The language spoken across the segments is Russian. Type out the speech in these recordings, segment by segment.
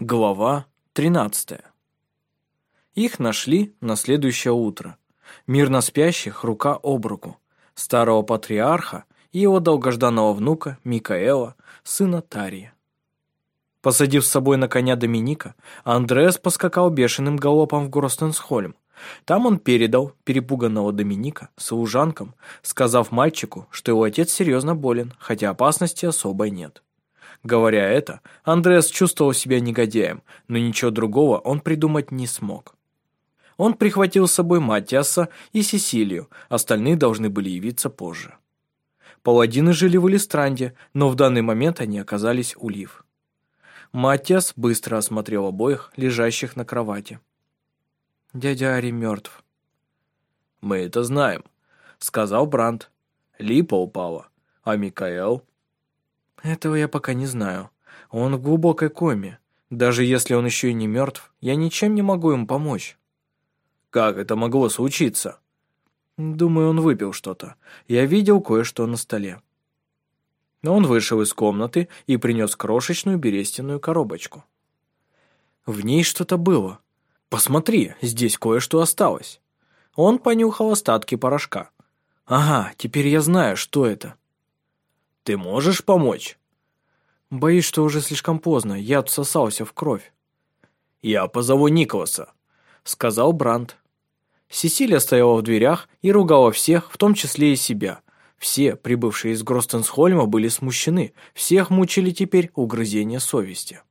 Глава 13. Их нашли на следующее утро. Мирно спящих рука об руку. Старого патриарха и его долгожданного внука Микаэла, сына Тария. Посадив с собой на коня Доминика, Андреас поскакал бешеным галопом в Гростенсхольм. Там он передал перепуганного Доминика служанкам, сказав мальчику, что его отец серьезно болен, хотя опасности особой нет. Говоря это, Андреас чувствовал себя негодяем, но ничего другого он придумать не смог. Он прихватил с собой Матиаса и Сесилию, остальные должны были явиться позже. Паладины жили в Элистранде, но в данный момент они оказались у Лив. Матиас быстро осмотрел обоих, лежащих на кровати. «Дядя Ари мертв». «Мы это знаем», — сказал Бранд. «Липа упала, а Микаэл?» Этого я пока не знаю. Он в глубокой коме. Даже если он еще и не мертв, я ничем не могу ему помочь. Как это могло случиться? Думаю, он выпил что-то. Я видел кое-что на столе. Но он вышел из комнаты и принес крошечную берестяную коробочку. В ней что-то было. Посмотри, здесь кое-что осталось. Он понюхал остатки порошка. Ага, теперь я знаю, что это. Ты можешь помочь?» «Боюсь, что уже слишком поздно. Я отсосался в кровь». «Я позову Николаса», — сказал Бранд. Сесилия стояла в дверях и ругала всех, в том числе и себя. Все, прибывшие из Гростенсхольма, были смущены. Всех мучили теперь угрызения совести.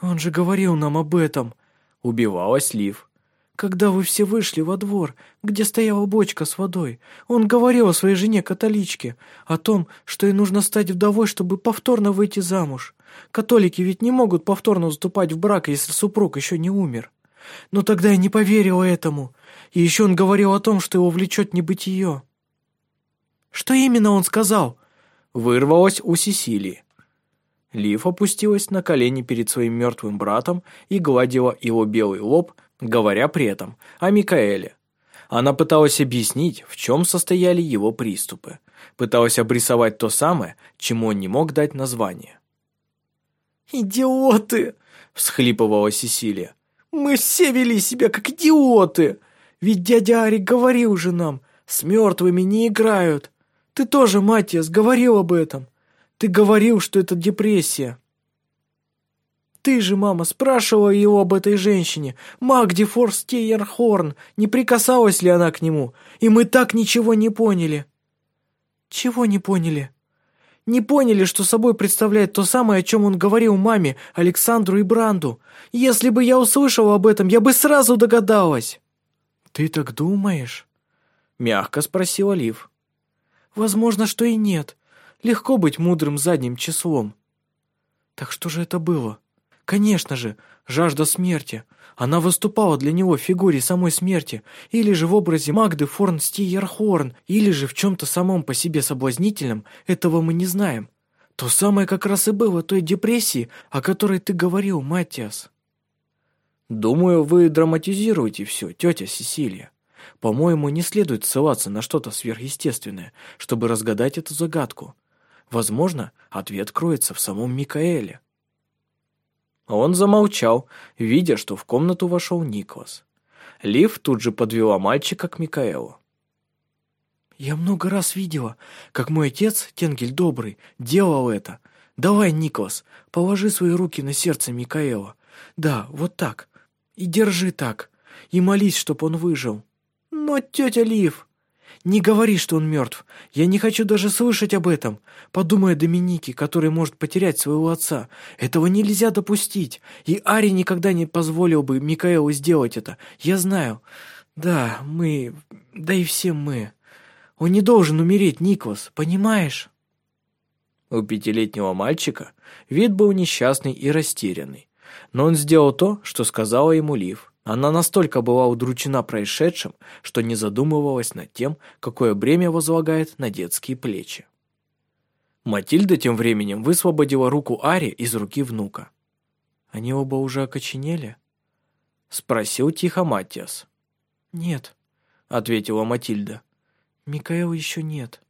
«Он же говорил нам об этом», — убивалась Лив когда вы все вышли во двор, где стояла бочка с водой, он говорил о своей жене-католичке, о том, что ей нужно стать вдовой, чтобы повторно выйти замуж. Католики ведь не могут повторно вступать в брак, если супруг еще не умер. Но тогда я не поверила этому. И еще он говорил о том, что его влечет небытие. Что именно он сказал? Вырвалось у Сесилии. Лив опустилась на колени перед своим мертвым братом и гладила его белый лоб, говоря при этом о Микаэле. Она пыталась объяснить, в чем состояли его приступы, пыталась обрисовать то самое, чему он не мог дать название. «Идиоты!» – всхлипывала Сесилия. «Мы все вели себя как идиоты! Ведь дядя Арик говорил же нам, с мертвыми не играют. Ты тоже, Матиас, говорил об этом. Ты говорил, что это депрессия. Ты же, мама, спрашивала его об этой женщине, Магди Форстейерхорн, не прикасалась ли она к нему, и мы так ничего не поняли». «Чего не поняли?» «Не поняли, что собой представляет то самое, о чем он говорил маме, Александру и Бранду. Если бы я услышала об этом, я бы сразу догадалась». «Ты так думаешь?» — мягко спросила Лив. «Возможно, что и нет. Легко быть мудрым задним числом». «Так что же это было?» Конечно же, жажда смерти. Она выступала для него в фигуре самой смерти, или же в образе Магды Форн Стиерхорн, или же в чем-то самом по себе соблазнительном, этого мы не знаем. То самое как раз и было той депрессии, о которой ты говорил, Матиас. Думаю, вы драматизируете все, тетя Сесилия. По-моему, не следует ссылаться на что-то сверхъестественное, чтобы разгадать эту загадку. Возможно, ответ кроется в самом Микаэле. Он замолчал, видя, что в комнату вошел Никлас. Лив тут же подвела мальчика к Микаэлу. «Я много раз видела, как мой отец, Тенгель Добрый, делал это. Давай, Никлас, положи свои руки на сердце Микаэла. Да, вот так. И держи так. И молись, чтоб он выжил». «Но, тетя Лив...» «Не говори, что он мертв. Я не хочу даже слышать об этом. Подумай о Доминике, который может потерять своего отца. Этого нельзя допустить. И Ари никогда не позволил бы Микаэлу сделать это. Я знаю. Да, мы... Да и все мы. Он не должен умереть, Никлас, понимаешь?» У пятилетнего мальчика вид был несчастный и растерянный. Но он сделал то, что сказала ему Лив. Она настолько была удручена происшедшим, что не задумывалась над тем, какое бремя возлагает на детские плечи. Матильда тем временем высвободила руку Ари из руки внука. «Они оба уже окоченели?» — спросил тихо Матиас. «Нет», — ответила Матильда. «Микаэла еще нет».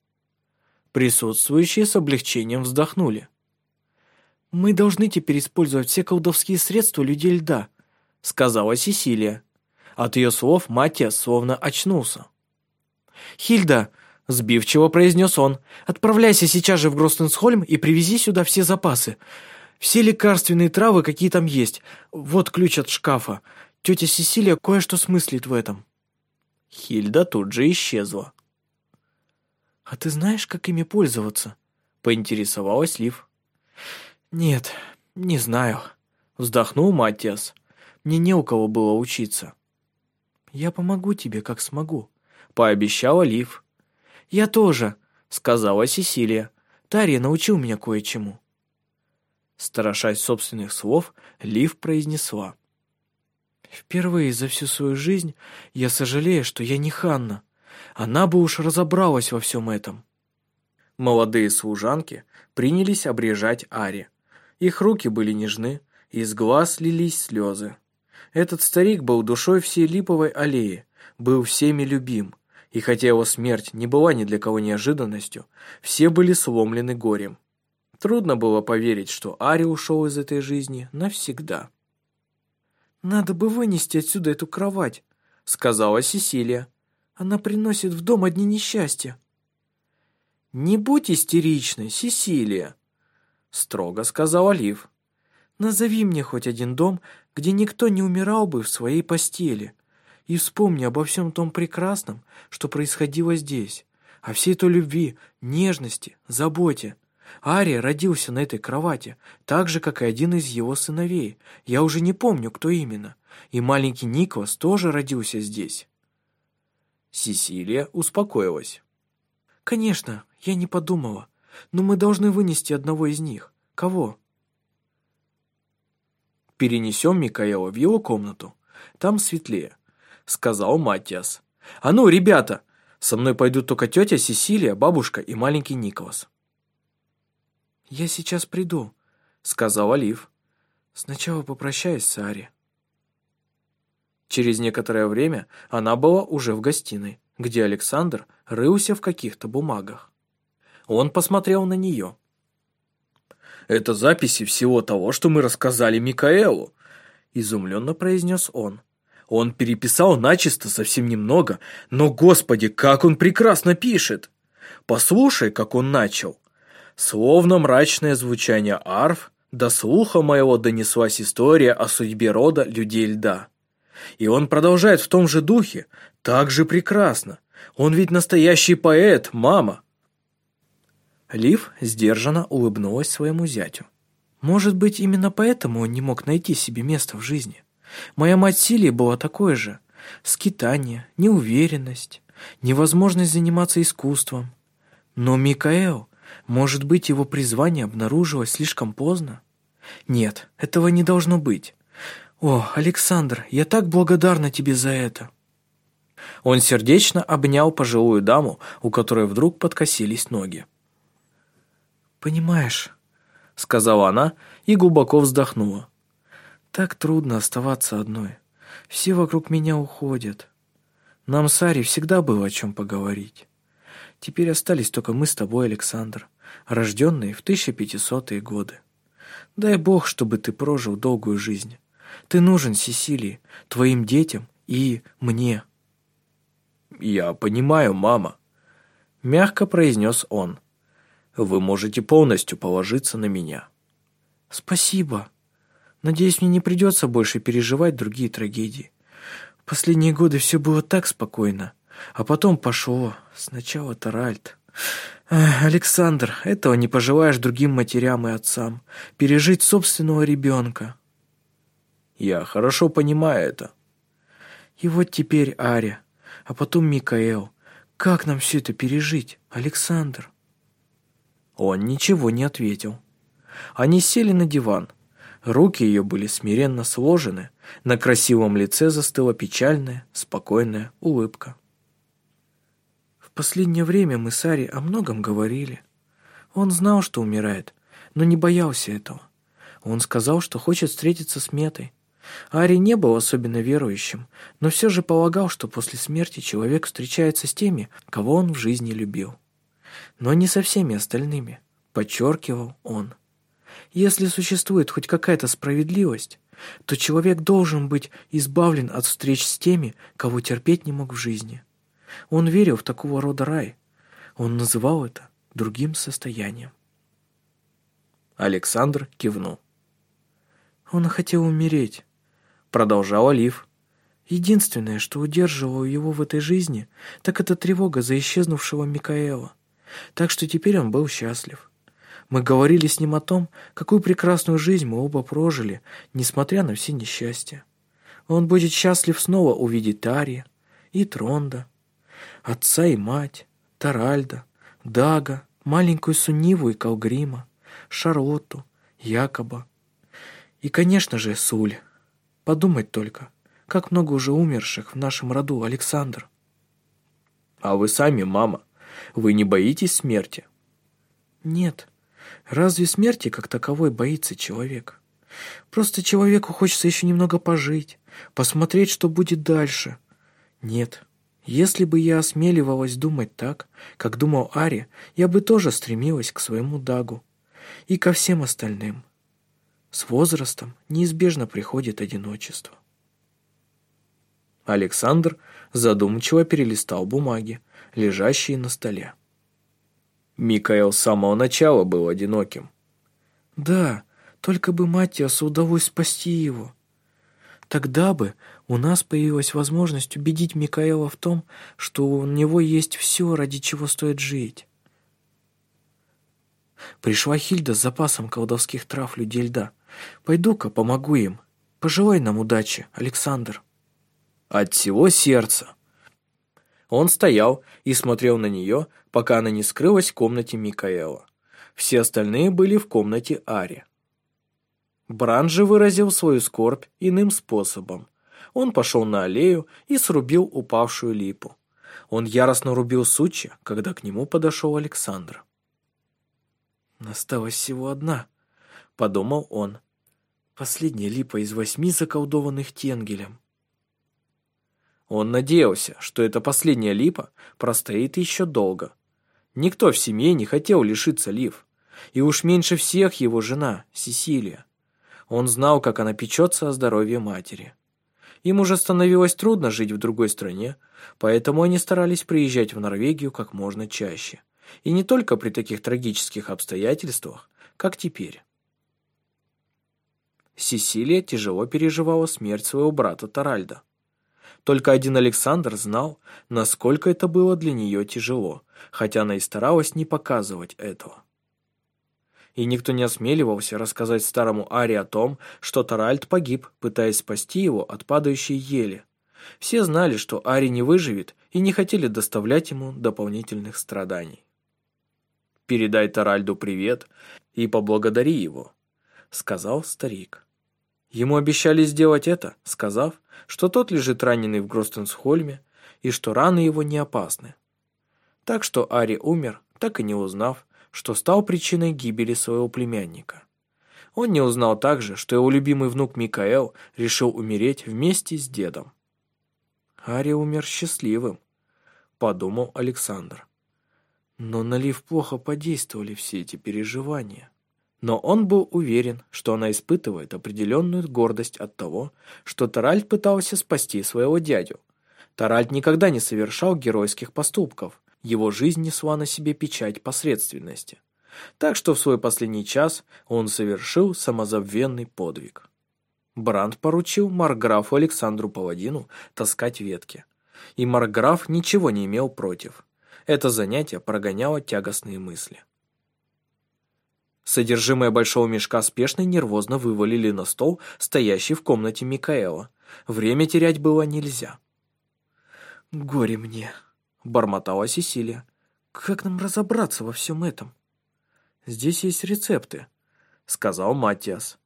Присутствующие с облегчением вздохнули. «Мы должны теперь использовать все колдовские средства людей льда», — сказала Сесилия. От ее слов Матиас словно очнулся. «Хильда!» — сбивчиво произнес он. «Отправляйся сейчас же в Гростенсхольм и привези сюда все запасы. Все лекарственные травы, какие там есть. Вот ключ от шкафа. Тетя Сесилия кое-что смыслит в этом». Хильда тут же исчезла. «А ты знаешь, как ими пользоваться?» — поинтересовалась Лив. «Нет, не знаю», — вздохнул Матиас. «Мне не у кого было учиться». «Я помогу тебе, как смогу», — пообещала Лив. «Я тоже», — сказала Сесилия. «Тария научил меня кое-чему». Старошась собственных слов, Лив произнесла. «Впервые за всю свою жизнь я сожалею, что я не Ханна. Она бы уж разобралась во всем этом». Молодые служанки принялись обрежать Ари. Их руки были нежны, из глаз лились слезы. Этот старик был душой всей липовой аллеи, был всеми любим, и хотя его смерть не была ни для кого неожиданностью, все были сломлены горем. Трудно было поверить, что Ари ушел из этой жизни навсегда. «Надо бы вынести отсюда эту кровать», — сказала Сесилия. «Она приносит в дом одни несчастья». «Не будь истеричной, Сесилия», — строго сказал Олив. «Назови мне хоть один дом, где никто не умирал бы в своей постели, и вспомни обо всем том прекрасном, что происходило здесь, о всей той любви, нежности, заботе. Ария родился на этой кровати, так же, как и один из его сыновей. Я уже не помню, кто именно. И маленький Николас тоже родился здесь». Сесилия успокоилась. «Конечно, я не подумала. Но мы должны вынести одного из них. Кого?» «Перенесем Микаэла в его комнату. Там светлее», — сказал Матиас. «А ну, ребята, со мной пойдут только тетя Сесилия, бабушка и маленький Николас». «Я сейчас приду», — сказал Олив. «Сначала попрощаюсь с Ари». Через некоторое время она была уже в гостиной, где Александр рылся в каких-то бумагах. Он посмотрел на нее. «Это записи всего того, что мы рассказали Микаэлу», — изумленно произнес он. «Он переписал начисто совсем немного, но, господи, как он прекрасно пишет! Послушай, как он начал. Словно мрачное звучание арф, до слуха моего донеслась история о судьбе рода людей льда. И он продолжает в том же духе, так же прекрасно. Он ведь настоящий поэт, мама. Лив сдержанно улыбнулась своему зятю. Может быть, именно поэтому он не мог найти себе места в жизни. Моя мать Силия была такой же. Скитание, неуверенность, невозможность заниматься искусством. Но Микаэл, может быть, его призвание обнаружилось слишком поздно? Нет, этого не должно быть. О, Александр, я так благодарна тебе за это. Он сердечно обнял пожилую даму, у которой вдруг подкосились ноги. «Понимаешь», — сказала она и глубоко вздохнула. «Так трудно оставаться одной. Все вокруг меня уходят. Нам с Ари всегда было о чем поговорить. Теперь остались только мы с тобой, Александр, рожденные в 1500-е годы. Дай Бог, чтобы ты прожил долгую жизнь. Ты нужен Сесилии, твоим детям и мне». «Я понимаю, мама», — мягко произнес он. Вы можете полностью положиться на меня». «Спасибо. Надеюсь, мне не придется больше переживать другие трагедии. Последние годы все было так спокойно. А потом пошло. Сначала Таральд. Александр, этого не пожелаешь другим матерям и отцам. Пережить собственного ребенка». «Я хорошо понимаю это». «И вот теперь Аря, а потом Микаэл. Как нам все это пережить, Александр?» Он ничего не ответил. Они сели на диван. Руки ее были смиренно сложены, на красивом лице застыла печальная, спокойная улыбка. В последнее время мы с Ари о многом говорили. Он знал, что умирает, но не боялся этого. Он сказал, что хочет встретиться с Метой. Ари не был особенно верующим, но все же полагал, что после смерти человек встречается с теми, кого он в жизни любил но не со всеми остальными, подчеркивал он. Если существует хоть какая-то справедливость, то человек должен быть избавлен от встреч с теми, кого терпеть не мог в жизни. Он верил в такого рода рай. Он называл это другим состоянием. Александр кивнул. Он хотел умереть, продолжал Олив. Единственное, что удерживало его в этой жизни, так это тревога за исчезнувшего Микаэла. Так что теперь он был счастлив. Мы говорили с ним о том, какую прекрасную жизнь мы оба прожили, несмотря на все несчастья. Он будет счастлив снова увидеть Тария и Тронда, отца и мать, Таральда, Дага, маленькую Суниву и Калгрима, Шарлотту, Якоба. И, конечно же, Суль. Подумать только, как много уже умерших в нашем роду, Александр. А вы сами, мама, вы не боитесь смерти? Нет. Разве смерти как таковой боится человек? Просто человеку хочется еще немного пожить, посмотреть, что будет дальше. Нет, если бы я осмеливалась думать так, как думал Ари, я бы тоже стремилась к своему Дагу и ко всем остальным. С возрастом неизбежно приходит одиночество. Александр задумчиво перелистал бумаги, лежащие на столе. Микаэл с самого начала был одиноким. Да, только бы Матиасу удалось спасти его. Тогда бы у нас появилась возможность убедить Микаэла в том, что у него есть все, ради чего стоит жить. Пришла Хильда с запасом колдовских трав людей льда. Пойду-ка помогу им. Пожелай нам удачи, Александр. От всего сердца. Он стоял и смотрел на нее, пока она не скрылась в комнате Микаэла. Все остальные были в комнате Ари. Бран же выразил свою скорбь иным способом. Он пошел на аллею и срубил упавшую липу. Он яростно рубил сучья, когда к нему подошел Александр. «Осталась всего одна», — подумал он. «Последняя липа из восьми заколдованных Тенгелем». Он надеялся, что эта последняя липа простоит еще долго. Никто в семье не хотел лишиться лив. И уж меньше всех его жена, Сесилия. Он знал, как она печется о здоровье матери. Им уже становилось трудно жить в другой стране, поэтому они старались приезжать в Норвегию как можно чаще. И не только при таких трагических обстоятельствах, как теперь. Сесилия тяжело переживала смерть своего брата Таральда. Только один Александр знал, насколько это было для нее тяжело, хотя она и старалась не показывать этого. И никто не осмеливался рассказать старому Ари о том, что Таральд погиб, пытаясь спасти его от падающей ели. Все знали, что Ари не выживет, и не хотели доставлять ему дополнительных страданий. «Передай Таральду привет и поблагодари его», — сказал старик. Ему обещали сделать это, сказав, что тот лежит раненый в Гростенсхольме и что раны его не опасны. Так что Ари умер, так и не узнав, что стал причиной гибели своего племянника. Он не узнал также, что его любимый внук Микаэл решил умереть вместе с дедом. Ари умер счастливым, подумал Александр. Но на Лив плохо подействовали все эти переживания. Но он был уверен, что она испытывает определенную гордость от того, что Таральд пытался спасти своего дядю. Таральд никогда не совершал геройских поступков, его жизнь несла на себе печать посредственности. Так что в свой последний час он совершил самозабвенный подвиг. Бранд поручил Марграфу Александру Паладину таскать ветки. И Марграф ничего не имел против. Это занятие прогоняло тягостные мысли. Содержимое большого мешка спешно и нервозно вывалили на стол, стоящий в комнате Микаэла. Время терять было нельзя. «Горе мне», — бормотала Сесилия. «Как нам разобраться во всем этом?» «Здесь есть рецепты», — сказал Матиас.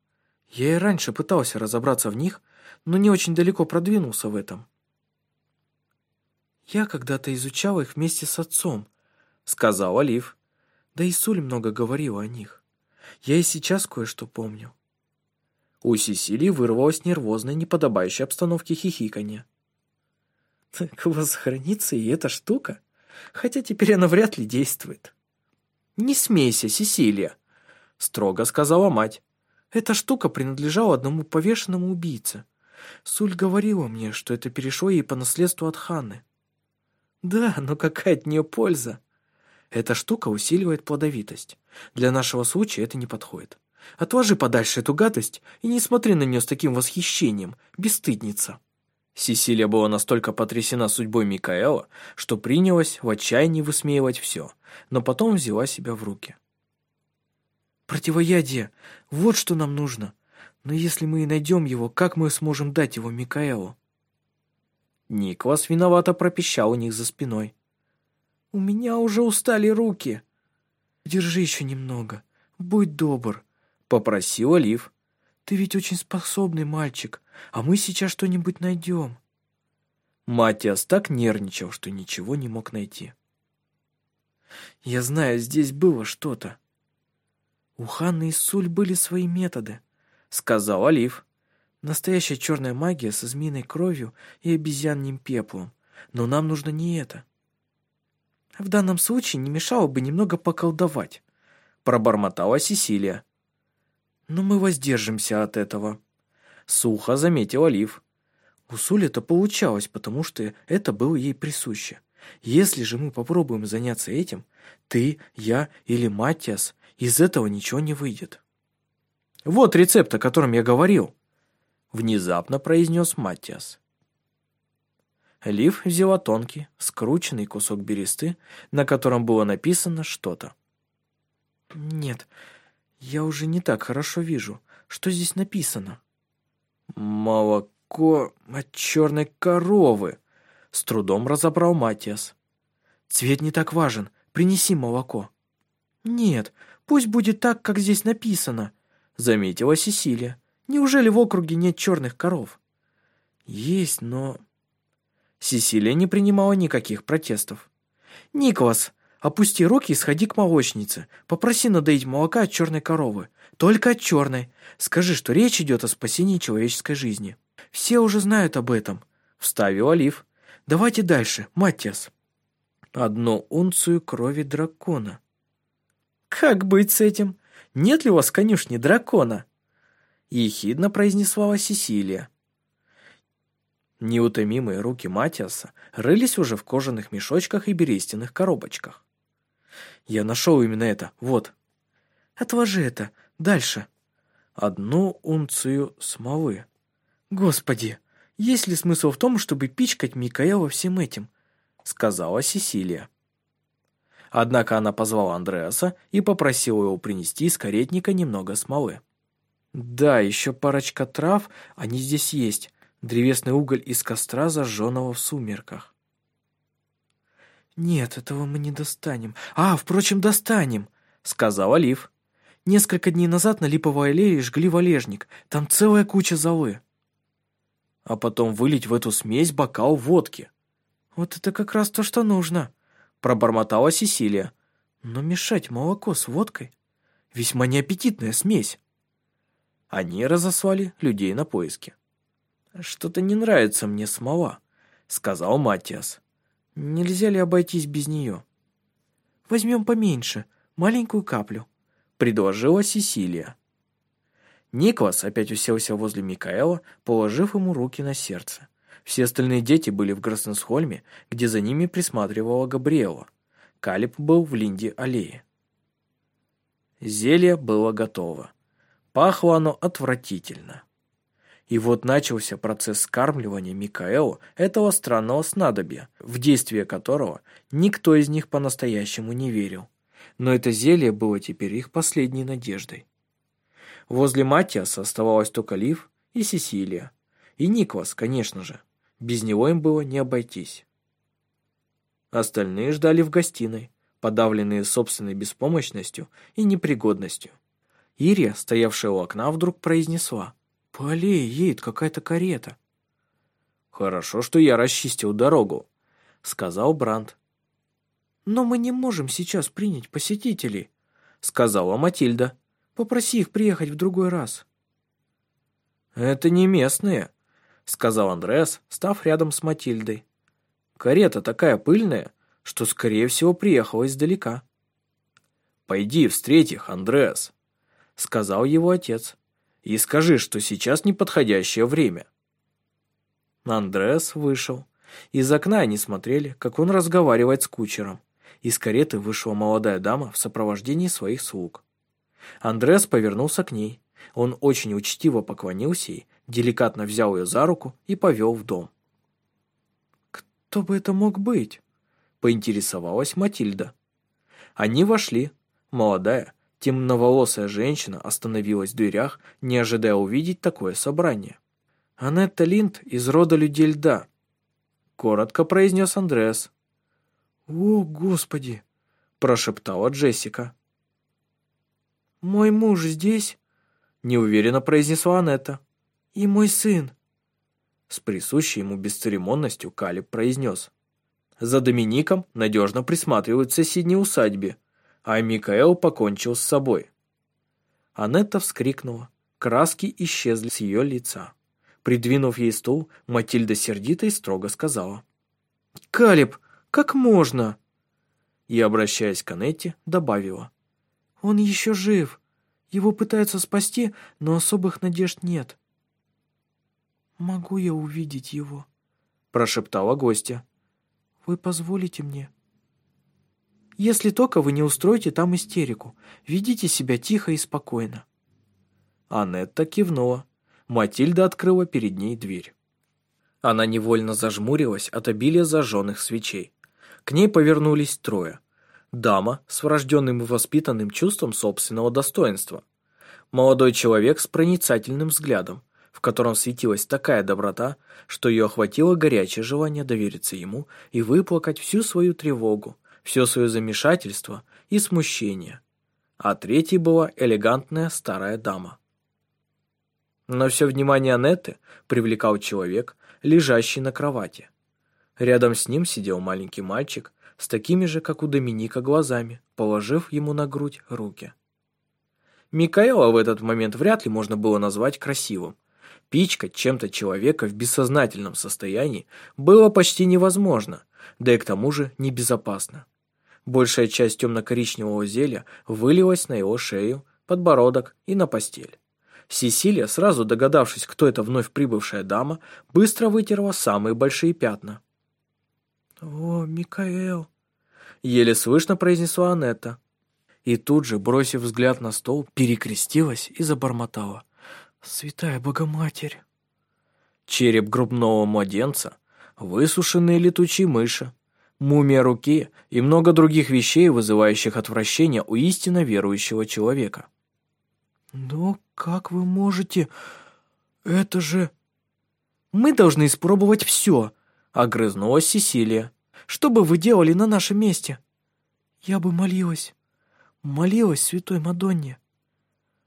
«Я и раньше пытался разобраться в них, но не очень далеко продвинулся в этом». «Я когда-то изучал их вместе с отцом», — сказал Олив. «Да и Суль много говорила о них. Я и сейчас кое-что помню». У Сесилии вырвалось нервозное, неподобающей обстановке хихиканье. «Так у вас хранится и эта штука? Хотя теперь она вряд ли действует». «Не смейся, Сесилия!» — строго сказала мать. «Эта штука принадлежала одному повешенному убийце. Суль говорила мне, что это перешло ей по наследству от Ханны». «Да, но какая от нее польза?» «Эта штука усиливает плодовитость. Для нашего случая это не подходит. Отложи подальше эту гадость и не смотри на нее с таким восхищением, бесстыдница». Сесилия была настолько потрясена судьбой Микаэла, что принялась в отчаянии высмеивать все, но потом взяла себя в руки. «Противоядие! Вот что нам нужно! Но если мы и найдем его, как мы сможем дать его Микаэлу?» Никлас виновато пропищал у них за спиной. «У меня уже устали руки!» «Держи еще немного, будь добр», — попросил Олив. «Ты ведь очень способный мальчик, а мы сейчас что-нибудь найдем». Матиас так нервничал, что ничего не мог найти. «Я знаю, здесь было что-то». «У Ханны и Суль были свои методы», — сказал Олив. «Настоящая черная магия со змеиной кровью и обезьянным пеплом. Но нам нужно не это». «В данном случае не мешало бы немного поколдовать», — пробормотала Сесилия. Но мы воздержимся от этого. Сухо заметил Олив. У Сули это получалось, потому что это было ей присуще. Если же мы попробуем заняться этим, ты, я или Матиас, из этого ничего не выйдет. Вот рецепт, о котором я говорил, внезапно произнес Матиас. Лив взяла тонкий, скрученный кусок бересты, на котором было написано что-то. «Нет, я уже не так хорошо вижу. Что здесь написано? Молоко от черной коровы. С трудом разобрал Матиас. Цвет не так важен. Принеси молоко. Нет, пусть будет так, как здесь написано, заметила Сесилия. Неужели в округе нет черных коров? Есть, но... Сесилия не принимала никаких протестов. «Николас, Опусти руки и сходи к молочнице. Попроси надоить молока от черной коровы. Только от черной. Скажи, что речь идет о спасении человеческой жизни. Все уже знают об этом. Вставил Олив. Давайте дальше, Матиас. Одну унцию крови дракона. Как быть с этим? Нет ли у вас конюшни дракона? Ехидно произнесла Сесилия. Неутомимые руки Матиаса рылись уже в кожаных мешочках и берестяных коробочках. Я нашел именно это. Вот. Отложи это. Дальше. Одну унцию смолы. Господи, есть ли смысл в том, чтобы пичкать Микаэла всем этим? Сказала Сесилия. Однако она позвала Андреаса и попросила его принести из каретника немного смолы. «Да, еще парочка трав, они здесь есть. Древесный уголь из костра, зажженного в сумерках. «Нет, этого мы не достанем. А, впрочем, достанем», — сказал Олив. «Несколько дней назад на Липовой аллее жгли валежник. Там целая куча золы». «А потом вылить в эту смесь бокал водки». «Вот это как раз то, что нужно», — пробормотала Сесилия. «Но мешать молоко с водкой — весьма неаппетитная смесь». Они разослали людей на поиски. «Что-то не нравится мне смола», — сказал Матиас. Нельзя ли обойтись без нее? Возьмем поменьше, маленькую каплю, предложила Сесилия. Никлас опять уселся возле Микаэла, положив ему руки на сердце. Все остальные дети были в Гроссенсхольме, где за ними присматривала Габриэла. Калиб был в Линде аллее. Зелье было готово. Пахло оно отвратительно. И вот начался процесс скармливания Микаэлу этого странного снадобья, в действие которого никто из них по-настоящему не верил. Но это зелье было теперь их последней надеждой. Возле Матиаса оставалась только Лив и Сесилия. И Никвас, конечно же. Без него им было не обойтись. Остальные ждали в гостиной, подавленные собственной беспомощностью и непригодностью. Ирия, стоявшая у окна, вдруг произнесла – по аллее едет какая-то карета. Хорошо, что я расчистил дорогу, сказал Бранд. Но мы не можем сейчас принять посетителей, сказала Матильда. Попроси их приехать в другой раз. Это не местные, сказал Андреас, став рядом с Матильдой. Карета такая пыльная, что, скорее всего, приехала издалека. «Пойди встреть их, Андреас», — сказал его отец. «И скажи, что сейчас неподходящее время». Андреас вышел. Из окна они смотрели, как он разговаривает с кучером. Из кареты вышла молодая дама в сопровождении своих слуг. Андреас повернулся к ней. Он очень учтиво поклонился ей, деликатно взял ее за руку и повел в дом. «Кто бы это мог быть?» – поинтересовалась Матильда. Они вошли. Молодая, темноволосая женщина остановилась в дверях, не ожидая увидеть такое собрание. «Анетта Линд из рода людей льда», — коротко произнес Андреас. «О, Господи!» — прошептала Джессика. «Мой муж здесь?» — неуверенно произнесла Анетта. «И мой сын». С присущей ему бесцеремонностью Калиб произнес. За Домиником надежно присматривают в соседней усадьбе, а Микаэл покончил с собой. Анетта вскрикнула. Краски исчезли с ее лица. Придвинув ей стул, Матильда сердито и строго сказала. «Калиб, как можно?» И, обращаясь к Анетте, добавила. «Он еще жив. Его пытаются спасти, но особых надежд нет». «Могу я увидеть его?» прошептала гостья. «Вы позволите мне?» «Если только вы не устроите там истерику. Ведите себя тихо и спокойно». Анетта кивнула. Матильда открыла перед ней дверь. Она невольно зажмурилась от обилия зажженных свечей. К ней повернулись трое. Дама с врожденным и воспитанным чувством собственного достоинства. Молодой человек с проницательным взглядом, в котором светилась такая доброта, что ее охватило горячее желание довериться ему и выплакать всю свою тревогу, все свое замешательство и смущение. А третьей была элегантная старая дама. Но все внимание Анетты привлекал человек, лежащий на кровати. Рядом с ним сидел маленький мальчик с такими же, как у Доминика, глазами, положив ему на грудь руки. Микаэла в этот момент вряд ли можно было назвать красивым. Пичкать чем-то человека в бессознательном состоянии было почти невозможно, да и к тому же небезопасно. Большая часть темно-коричневого зелья вылилась на его шею, подбородок и на постель. Сесилия, сразу догадавшись, кто это вновь прибывшая дама, быстро вытерла самые большие пятна. «О, Микаэл!» — еле слышно произнесла Анетта. И тут же, бросив взгляд на стол, перекрестилась и забормотала. «Святая Богоматерь!» Череп грубного младенца, высушенные летучие мыши, мумия руки и много других вещей, вызывающих отвращение у истинно верующего человека. «Но как вы можете? Это же...» «Мы должны испробовать все», — огрызнулась Сесилия. «Что бы вы делали на нашем месте?» «Я бы молилась. Молилась святой Мадонне».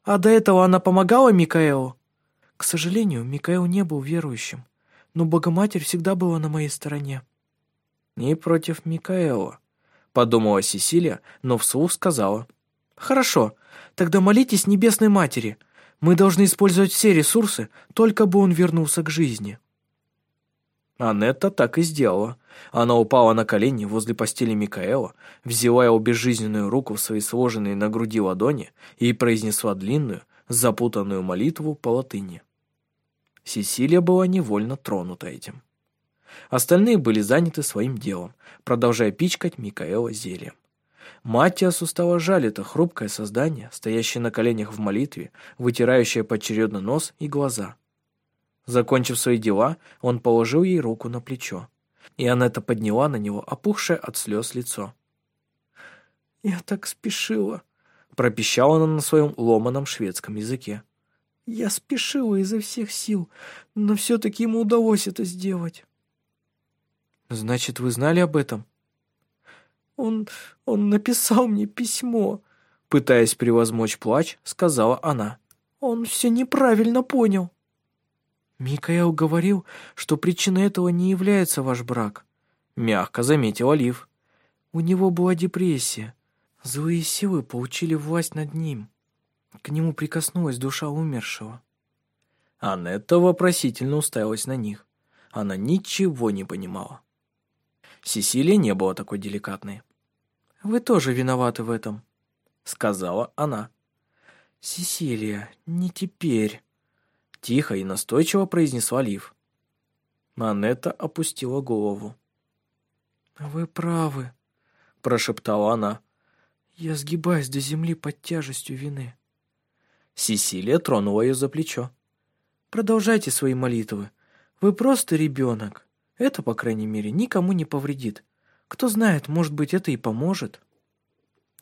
«А до этого она помогала Микаэлу?» «К сожалению, Микаэл не был верующим, но Богоматерь всегда была на моей стороне». «Не против Микаэла», — подумала Сесилия, но вслух сказала. «Хорошо, тогда молитесь Небесной Матери. Мы должны использовать все ресурсы, только бы он вернулся к жизни». Анетта так и сделала. Она упала на колени возле постели Микаэла, взяла его безжизненную руку в свои сложенные на груди ладони и произнесла длинную, запутанную молитву по латыни. Сесилия была невольно тронута этим. Остальные были заняты своим делом, продолжая пичкать Микаэла зельем. Матиасу стало жаль это хрупкое создание, стоящее на коленях в молитве, вытирающее поочередно нос и глаза. Закончив свои дела, он положил ей руку на плечо, и Анетта подняла на него опухшее от слез лицо. «Я так спешила», — пропищала она на своем ломаном шведском языке. «Я спешила изо всех сил, но все-таки ему удалось это сделать». «Значит, вы знали об этом?» Он... он написал мне письмо», — пытаясь превозмочь плач, сказала она. «Он все неправильно понял». «Микаэл говорил, что причиной этого не является ваш брак», — мягко заметил Олив. «У него была депрессия. Злые силы получили власть над ним. К нему прикоснулась душа умершего». Анетта вопросительно уставилась на них. Она ничего не понимала. Сесилия не была такой деликатной. «Вы тоже виноваты в этом», — сказала она. «Сесилия, не теперь», — тихо и настойчиво произнесла Лив. Анетта опустила голову. «Вы правы», — прошептала она. «Я сгибаюсь до земли под тяжестью вины». Сесилия тронула ее за плечо. «Продолжайте свои молитвы. Вы просто ребенок. Это, по крайней мере, никому не повредит. Кто знает, может быть, это и поможет».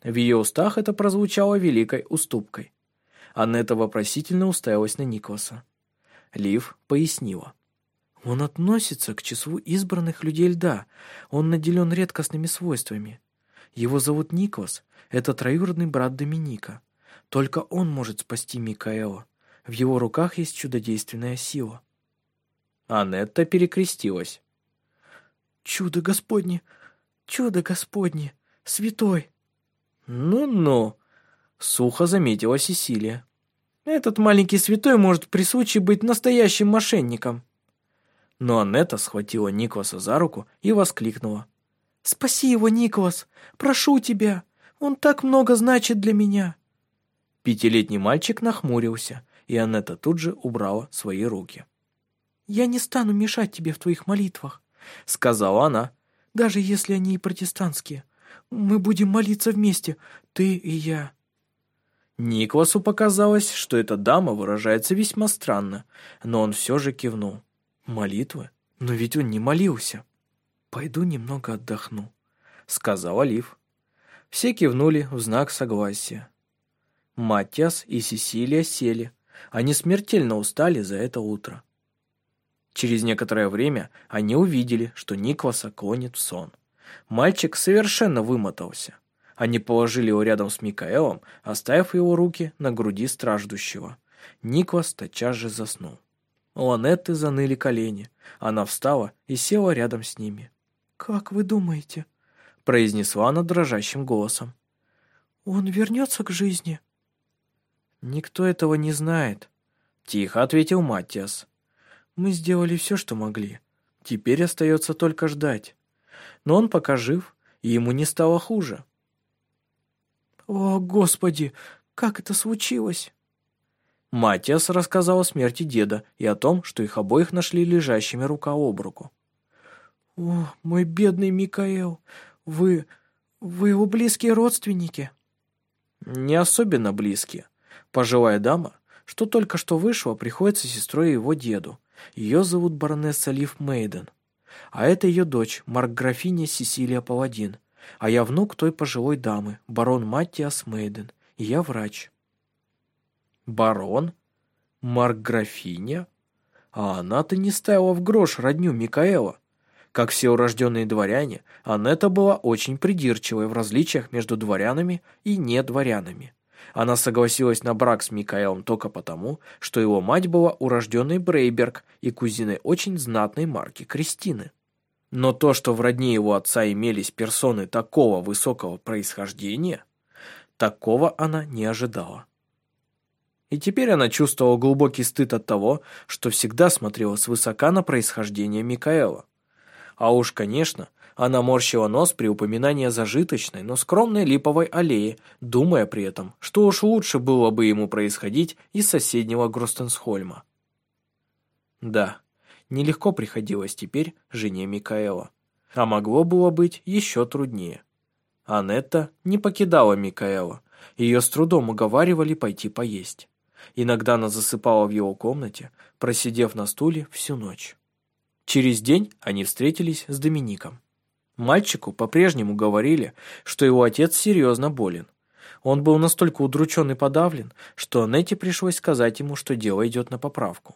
В ее устах это прозвучало великой уступкой. Аннета вопросительно уставилась на Николаса. Лив пояснила. Он относится к числу избранных людей льда. Он наделен редкостными свойствами. Его зовут Никос. Это троюродный брат Доминика. Только он может спасти Микаэла. В его руках есть чудодейственная сила. Анетта перекрестилась. «Чудо Господне! Чудо Господне! Святой!» «Ну-ну!» — сухо заметила Сесилия. «Этот маленький святой может при случае быть настоящим мошенником!» Но Анетта схватила Никласа за руку и воскликнула. «Спаси его, Никлас! Прошу тебя! Он так много значит для меня!» Пятилетний мальчик нахмурился, и Анетта тут же убрала свои руки. «Я не стану мешать тебе в твоих молитвах», — сказала она, «даже если они и протестантские. Мы будем молиться вместе, ты и я». Никласу показалось, что эта дама выражается весьма странно, но он все же кивнул. Молитвы? Но ведь он не молился. Пойду немного отдохну, сказал Олив. Все кивнули в знак согласия. Матиас и Сесилия сели. Они смертельно устали за это утро. Через некоторое время они увидели, что Никласа клонит в сон. Мальчик совершенно вымотался. Они положили его рядом с Микаэлом, оставив его руки на груди страждущего. Никлас тотчас же заснул. У Анетты заныли колени. Она встала и села рядом с ними. «Как вы думаете?» произнесла она дрожащим голосом. «Он вернется к жизни?» «Никто этого не знает», — тихо ответил Матиас. «Мы сделали все, что могли. Теперь остается только ждать. Но он пока жив, и ему не стало хуже». «О, Господи, как это случилось?» Матиас рассказал о смерти деда и о том, что их обоих нашли лежащими рука об руку. «О, мой бедный Микаэл, вы... вы его близкие родственники?» «Не особенно близкие. Пожилая дама, что только что вышла, приходится сестрой его деду. Ее зовут баронесса Лив Мейден. А это ее дочь, марк-графиня Сесилия Паладин. А я внук той пожилой дамы, барон Маттиас Мейден. И я врач». Барон? Марк-графиня? А она-то не ставила в грош родню Микаэла. Как все урожденные дворяне, Анетта была очень придирчивой в различиях между дворянами и недворянами. Она согласилась на брак с Микаэлом только потому, что его мать была урожденной Брейберг и кузиной очень знатной марки Кристины. Но то, что в родне его отца имелись персоны такого высокого происхождения, такого она не ожидала. И теперь она чувствовала глубокий стыд от того, что всегда смотрела свысока на происхождение Микаэла. А уж, конечно, она морщила нос при упоминании зажиточной, но скромной липовой аллеи, думая при этом, что уж лучше было бы ему происходить из соседнего Гростенсхольма. Да, нелегко приходилось теперь жене Микаэла. А могло было быть еще труднее. Анетта не покидала Микаэла. Ее с трудом уговаривали пойти поесть. Иногда она засыпала в его комнате, просидев на стуле всю ночь. Через день они встретились с Домиником. Мальчику по-прежнему говорили, что его отец серьезно болен. Он был настолько удручен и подавлен, что Анетте пришлось сказать ему, что дело идет на поправку.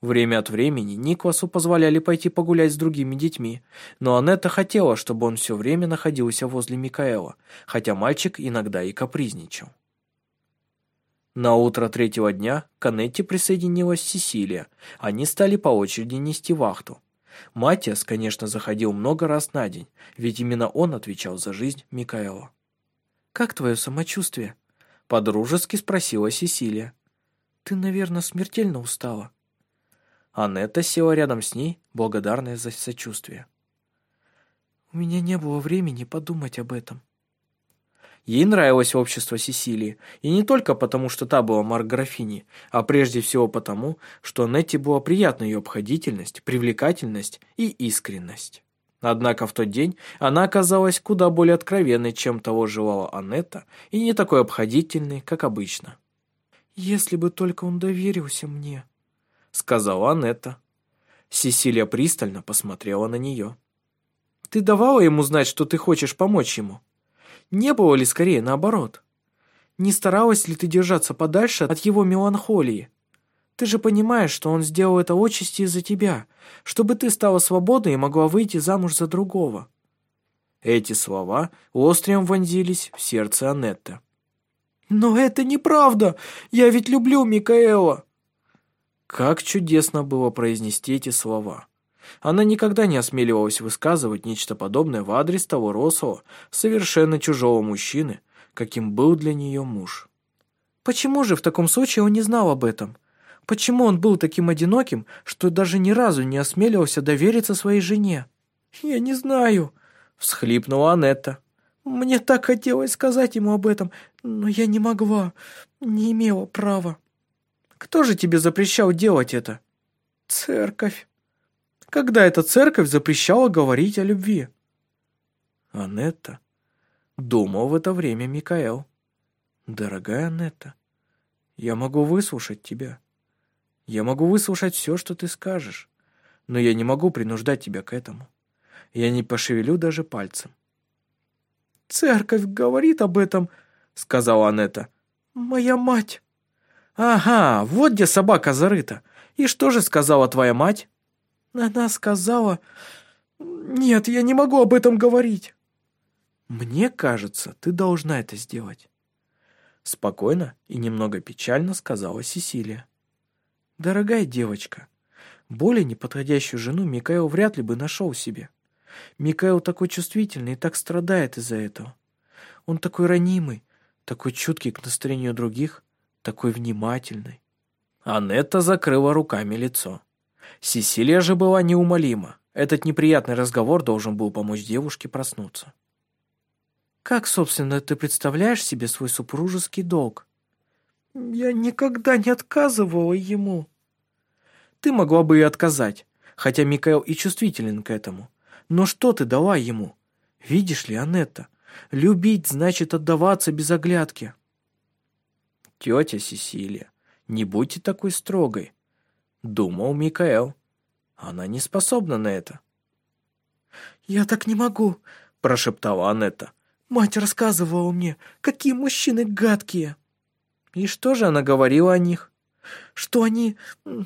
Время от времени Никвасу позволяли пойти погулять с другими детьми, но Анетта хотела, чтобы он все время находился возле Микаэла, хотя мальчик иногда и капризничал. На утро третьего дня к Анетте присоединилась Сесилия. Они стали по очереди нести вахту. Матиас, конечно, заходил много раз на день, ведь именно он отвечал за жизнь Микаэла. «Как твое самочувствие?» – подружески спросила Сесилия. «Ты, наверное, смертельно устала». Анетта села рядом с ней, благодарная за сочувствие. «У меня не было времени подумать об этом». Ей нравилось общество Сесилии, и не только потому, что та была Марк-графиней, а прежде всего потому, что Нетти была приятна ее обходительность, привлекательность и искренность. Однако в тот день она оказалась куда более откровенной, чем того желала Аннетта, и не такой обходительной, как обычно. «Если бы только он доверился мне», — сказала Аннетта. Сесилия пристально посмотрела на нее. «Ты давала ему знать, что ты хочешь помочь ему? Не было ли скорее наоборот? Не старалась ли ты держаться подальше от его меланхолии? Ты же понимаешь, что он сделал это отчасти из-за тебя, чтобы ты стала свободной и могла выйти замуж за другого». Эти слова острием вонзились в сердце Аннетты. «Но это неправда! Я ведь люблю Микаэла!» Как чудесно было произнести эти слова. Она никогда не осмеливалась высказывать нечто подобное в адрес того рослого, совершенно чужого мужчины, каким был для нее муж. Почему же в таком случае он не знал об этом? Почему он был таким одиноким, что даже ни разу не осмеливался довериться своей жене? «Я не знаю», — всхлипнула Анетта. «Мне так хотелось сказать ему об этом, но я не могла, не имела права». Кто же тебе запрещал делать это? Церковь. Когда эта церковь запрещала говорить о любви? Анетта. Думал в это время Микаэл. Дорогая Анетта, я могу выслушать тебя. Я могу выслушать все, что ты скажешь, но я не могу принуждать тебя к этому. Я не пошевелю даже пальцем. «Церковь говорит об этом», — сказала Анетта. «Моя мать». «Ага, вот где собака зарыта. И что же сказала твоя мать?» «Она сказала... Нет, я не могу об этом говорить». «Мне кажется, ты должна это сделать». Спокойно и немного печально сказала Сесилия. «Дорогая девочка, более неподходящую жену Микаэл вряд ли бы нашел себе. Микаэл такой чувствительный и так страдает из-за этого. Он такой ранимый, такой чуткий к настроению других, такой внимательной. Анетта закрыла руками лицо. Сесилия же была неумолима. Этот неприятный разговор должен был помочь девушке проснуться. «Как, собственно, ты представляешь себе свой супружеский долг?» «Я никогда не отказывала ему». «Ты могла бы и отказать, хотя Микаэл и чувствителен к этому. Но что ты дала ему? Видишь ли, Анетта, любить значит отдаваться без оглядки». «Тетя Сесилия, не будьте такой строгой», — думал Микаэл. «Она не способна на это». «Я так не могу», — прошептала Анетта. «Мать рассказывала мне, какие мужчины гадкие». «И что же она говорила о них?» «Что они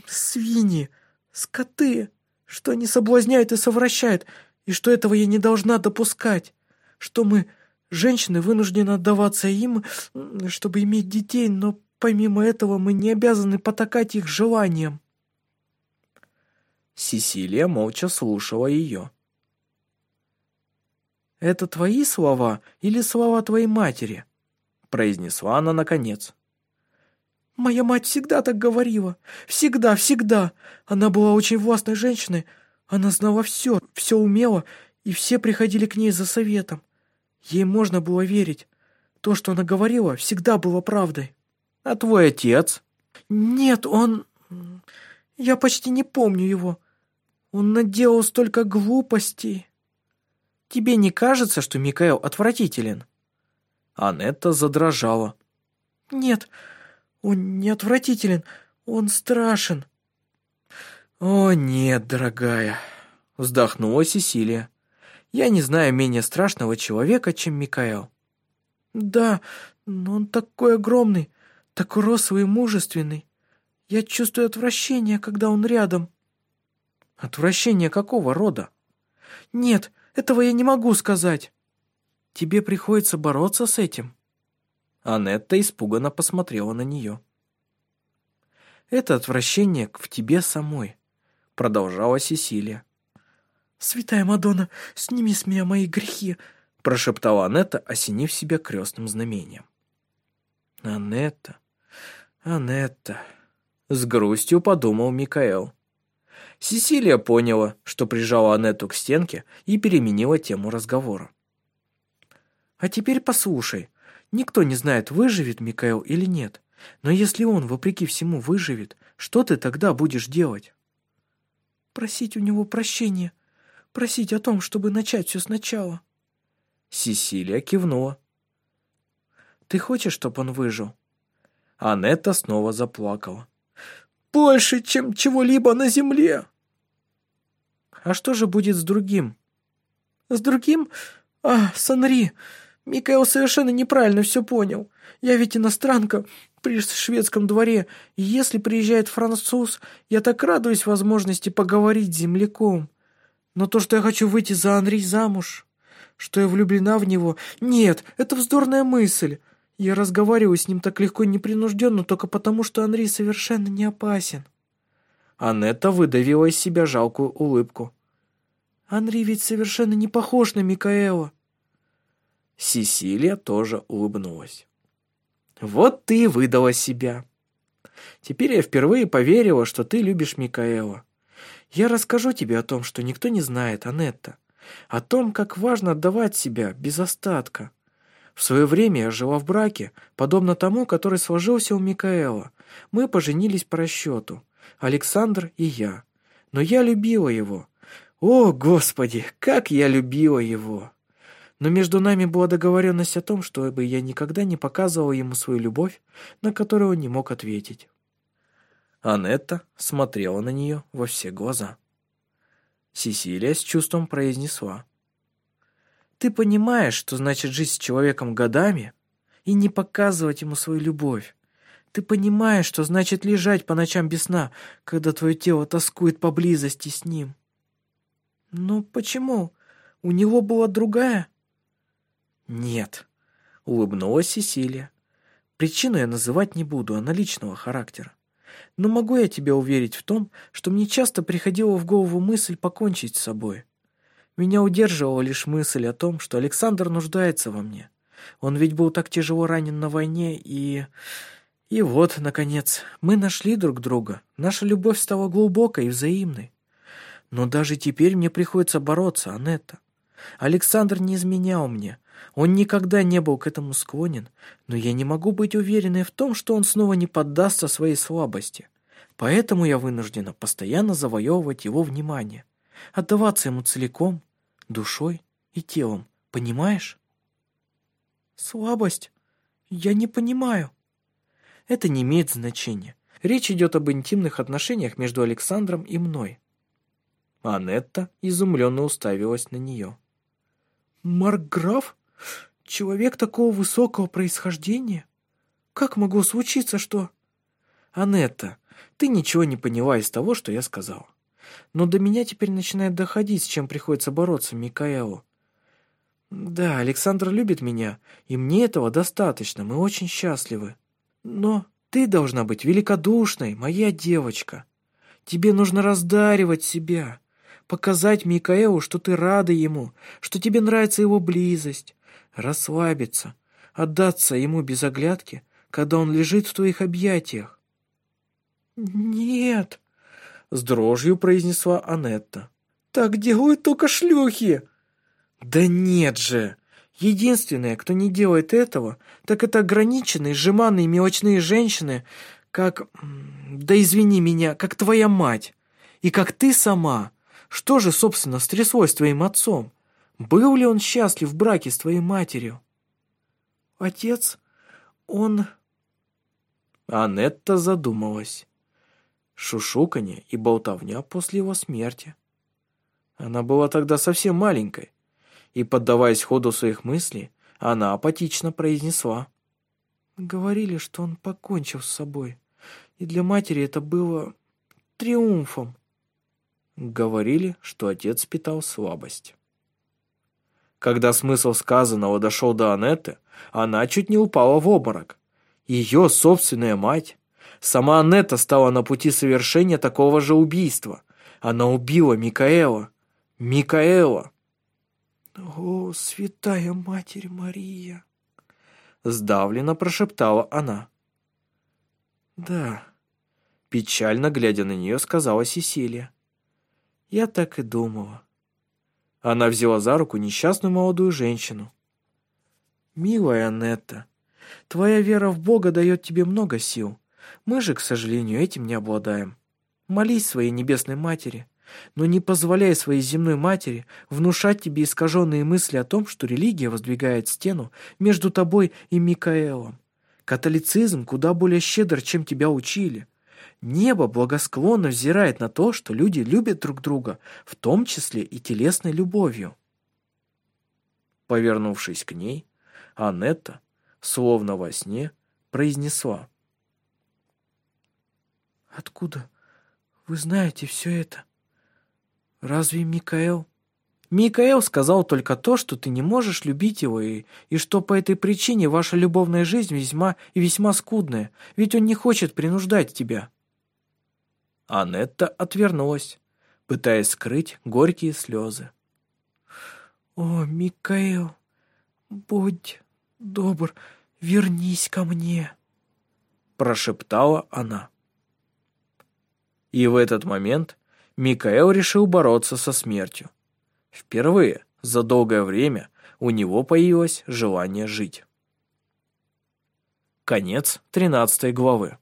свиньи, скоты, что они соблазняют и совращают, и что этого я не должна допускать, что мы Женщины вынуждены отдаваться им, чтобы иметь детей, но помимо этого мы не обязаны потакать их желаниям. Сесилия молча слушала ее. «Это твои слова или слова твоей матери?» произнесла она наконец. «Моя мать всегда так говорила. Всегда, всегда. Она была очень властной женщиной. Она знала все, все умела, и все приходили к ней за советом. Ей можно было верить. То, что она говорила, всегда было правдой. А твой отец? Нет, он... Я почти не помню его. Он наделал столько глупостей. Тебе не кажется, что Микаэл отвратителен? Анетта задрожала. Нет, он не отвратителен, он страшен. О, нет, дорогая, вздохнула Сесилия. Я не знаю менее страшного человека, чем Микаэл». «Да, но он такой огромный, такой рослый и мужественный. Я чувствую отвращение, когда он рядом». «Отвращение какого рода?» «Нет, этого я не могу сказать». «Тебе приходится бороться с этим?» Анетта испуганно посмотрела на нее. «Это отвращение в тебе самой», — продолжала Сесилия. «Святая Мадонна, сними с меня мои грехи!» прошептала Анетта, осенив себя крестным знамением. «Анетта, Анетта!» С грустью подумал Микаэл. Сесилия поняла, что прижала Анетту к стенке и переменила тему разговора. «А теперь послушай, Никто не знает, выживет Микаэл или нет. Но если он, вопреки всему, выживет, что ты тогда будешь делать? Просить у него прощения. Просить о том, чтобы начать все сначала. Сесилия кивнула. Ты хочешь, чтобы он выжил? Анетта снова заплакала. «Больше, чем чего-либо на земле!» «А что же будет с другим?» «С другим? А, с Анри. Микаэл совершенно неправильно все понял. Я ведь иностранка при шведском дворе, и если приезжает француз, я так радуюсь возможности поговорить с земляком. Но то, что я хочу выйти за Анри замуж, что я влюблена в него, нет, это вздорная мысль. Я разговариваю с ним так легко и непринужденно только потому, что Анри совершенно не опасен». Анетта выдавила из себя жалкую улыбку. «Анри ведь совершенно не похож на Микаэла». Сесилия тоже улыбнулась. «Вот ты и выдала себя. Теперь я впервые поверила, что ты любишь Микаэла. Я расскажу тебе о том, что никто не знает, Анетта. О том, как важно отдавать себя без остатка. В свое время я жила в браке, подобно тому, который сложился у Микаэла. Мы поженились по расчету. Александр и я. Но я любила его. О, Господи, как я любила его! Но между нами была договоренность о том, чтобы я никогда не показывала ему свою любовь, на которую он не мог ответить. Анетта смотрела на нее во все глаза. Сесилия с чувством произнесла. Ты понимаешь, что значит жить с человеком годами и не показывать ему свою любовь. Ты понимаешь, что значит лежать по ночам без сна, когда твое тело тоскует по близости с ним. Ну почему? У него была другая? Нет, улыбнулась Сесилия. Причину я называть не буду, она личного характера. Но могу я тебя уверить в том, что мне часто приходила в голову мысль покончить с собой. Меня удерживала лишь мысль о том, что Александр нуждается во мне. Он ведь был так тяжело ранен на войне, и... И вот, наконец, мы нашли друг друга. Наша любовь стала глубокой и взаимной. Но даже теперь мне приходится бороться, Анетта. Александр не изменял мне. Он никогда не был к этому склонен, но я не могу быть уверенной в том, что он снова не поддастся своей слабости. Поэтому я вынуждена постоянно завоевывать его внимание, отдаваться ему целиком, душой и телом, понимаешь? Слабость? Я не понимаю. Это не имеет значения. Речь идет об интимных отношениях между Александром и мной. Анетта изумленно уставилась на нее. «Маркграф? Человек такого высокого происхождения? Как могло случиться, что...» «Анетта, ты ничего не поняла из того, что я сказал. Но до меня теперь начинает доходить, с чем приходится бороться Микаэлу. Да, Александр любит меня, и мне этого достаточно, мы очень счастливы. Но ты должна быть великодушной, моя девочка. Тебе нужно раздаривать себя, показать Микаэлу, что ты рада ему, что тебе нравится его близость, расслабиться, отдаться ему без оглядки, когда он лежит в твоих объятиях. «Нет», с дрожью произнесла Анетта. «Так делают только шлюхи!» «Да нет же! Единственное, кто не делает этого, так это ограниченные, жеманные мелочные женщины, как... Да извини меня, как твоя мать. И как ты сама. Что же, собственно, стряслось с твоим отцом? Был ли он счастлив в браке с твоей матерью?» «Отец, он...» Анетта задумалась шушуканье и болтовня после его смерти. Она была тогда совсем маленькой, и, поддаваясь ходу своих мыслей, она апатично произнесла. Говорили, что он покончил с собой, и для матери это было триумфом. Говорили, что отец питал слабость. Когда смысл сказанного дошел до Анетты, она чуть не упала в обморок. Ее собственная мать Сама Анетта стала на пути совершения такого же убийства. Она убила Микаэла. Микаэла. «О, святая Матерь Мария!» Сдавленно прошептала она. «Да», печально глядя на нее, сказала Сесилия. «Я так и думала». Она взяла за руку несчастную молодую женщину. «Милая Анетта, Твоя вера в Бога дает тебе много сил. Мы же, к сожалению, этим не обладаем. Молись своей небесной матери, но не позволяй своей земной матери внушать тебе искаженные мысли о том, что религия воздвигает стену между тобой и Микаэлом. Католицизм куда более щедр, чем тебя учили. Небо благосклонно взирает на то, что люди любят друг друга, в том числе и телесной любовью. Повернувшись к ней, Анетта, словно во сне, произнесла. «Откуда вы знаете все это? Разве Микаэл?» «Микаэл сказал только то, что ты не можешь любить его, и, и что по этой причине ваша любовная жизнь весьма и весьма скудная, ведь он не хочет принуждать тебя». Анетта отвернулась, пытаясь скрыть горькие слезы. «О, Микаэл, будь добр, вернись ко мне», прошептала она. И в этот момент Микаэл решил бороться со смертью. Впервые за долгое время у него появилось желание жить. Конец 13 главы.